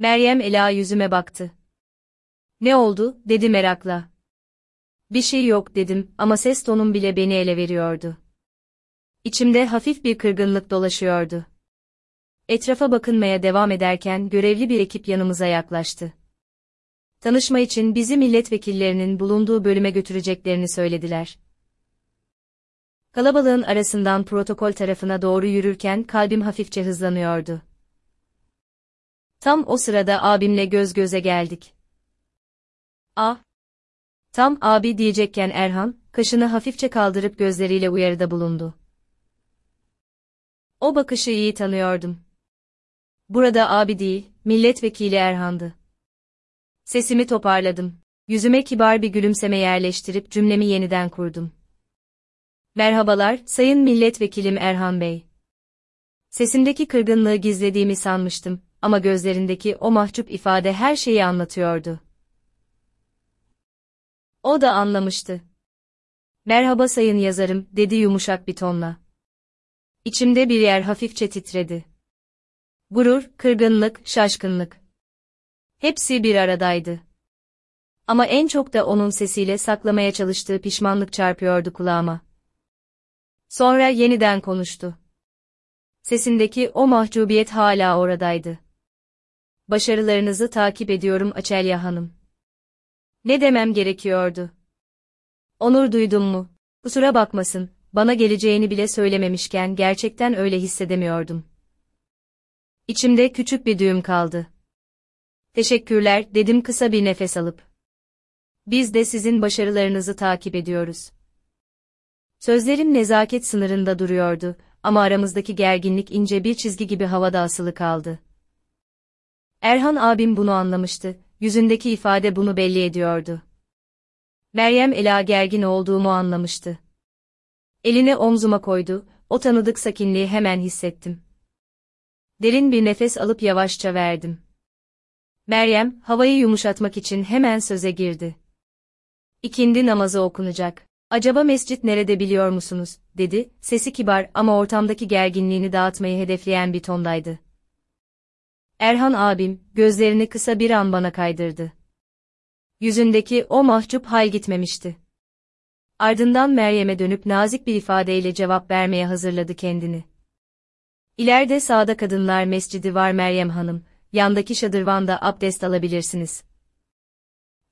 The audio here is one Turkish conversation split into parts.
Meryem Ela yüzüme baktı. Ne oldu, dedi merakla. Bir şey yok dedim ama ses tonum bile beni ele veriyordu. İçimde hafif bir kırgınlık dolaşıyordu. Etrafa bakınmaya devam ederken görevli bir ekip yanımıza yaklaştı. Tanışma için bizi milletvekillerinin bulunduğu bölüme götüreceklerini söylediler. Kalabalığın arasından protokol tarafına doğru yürürken kalbim hafifçe hızlanıyordu. Tam o sırada abimle göz göze geldik. A. Tam abi diyecekken Erhan, kaşını hafifçe kaldırıp gözleriyle uyarıda bulundu. O bakışı iyi tanıyordum. Burada abi değil, milletvekili Erhan'dı. Sesimi toparladım. Yüzüme kibar bir gülümseme yerleştirip cümlemi yeniden kurdum. Merhabalar, Sayın Milletvekilim Erhan Bey. Sesimdeki kırgınlığı gizlediğimi sanmıştım ama gözlerindeki o mahcup ifade her şeyi anlatıyordu. O da anlamıştı. Merhaba sayın yazarım, dedi yumuşak bir tonla. İçimde bir yer hafifçe titredi. Gurur, kırgınlık, şaşkınlık. Hepsi bir aradaydı. Ama en çok da onun sesiyle saklamaya çalıştığı pişmanlık çarpıyordu kulağıma. Sonra yeniden konuştu. Sesindeki o mahcubiyet hala oradaydı. Başarılarınızı takip ediyorum Açelya Hanım. Ne demem gerekiyordu? Onur duydum mu? Kusura bakmasın, bana geleceğini bile söylememişken gerçekten öyle hissedemiyordum. İçimde küçük bir düğüm kaldı. Teşekkürler, dedim kısa bir nefes alıp. Biz de sizin başarılarınızı takip ediyoruz. Sözlerim nezaket sınırında duruyordu ama aramızdaki gerginlik ince bir çizgi gibi havada asılı kaldı. Erhan abim bunu anlamıştı, yüzündeki ifade bunu belli ediyordu. Meryem Ela gergin olduğumu anlamıştı. Elini omzuma koydu, o tanıdık sakinliği hemen hissettim. Derin bir nefes alıp yavaşça verdim. Meryem, havayı yumuşatmak için hemen söze girdi. İkindi namazı okunacak. Acaba mescit nerede biliyor musunuz, dedi, sesi kibar ama ortamdaki gerginliğini dağıtmayı hedefleyen bir tondaydı. Erhan abim, gözlerini kısa bir an bana kaydırdı. Yüzündeki o mahcup hal gitmemişti. Ardından Meryem'e dönüp nazik bir ifadeyle cevap vermeye hazırladı kendini. İleride sağda kadınlar mescidi var Meryem Hanım, yandaki şadırvanda abdest alabilirsiniz.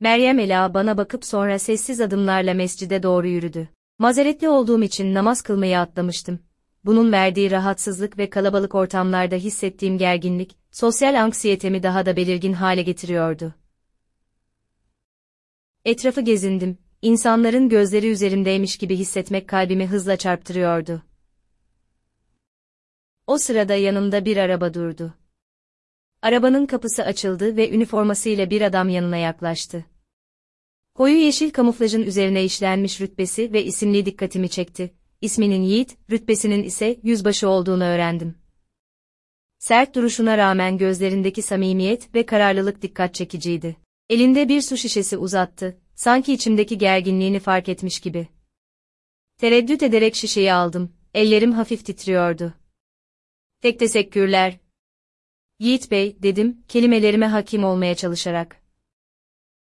Meryem Ela bana bakıp sonra sessiz adımlarla mescide doğru yürüdü. Mazeretli olduğum için namaz kılmayı atlamıştım. Bunun verdiği rahatsızlık ve kalabalık ortamlarda hissettiğim gerginlik, sosyal anksiyetemi daha da belirgin hale getiriyordu. Etrafı gezindim, insanların gözleri üzerimdeymiş gibi hissetmek kalbimi hızla çarptırıyordu. O sırada yanımda bir araba durdu. Arabanın kapısı açıldı ve üniformasıyla bir adam yanına yaklaştı. Koyu yeşil kamuflajın üzerine işlenmiş rütbesi ve isimli dikkatimi çekti. İsminin Yiğit, rütbesinin ise yüzbaşı olduğunu öğrendim. Sert duruşuna rağmen gözlerindeki samimiyet ve kararlılık dikkat çekiciydi. Elinde bir su şişesi uzattı, sanki içimdeki gerginliğini fark etmiş gibi. Tereddüt ederek şişeyi aldım, ellerim hafif titriyordu. Tek teşekkürler. Yiğit Bey, dedim, kelimelerime hakim olmaya çalışarak.